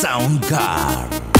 Soundcard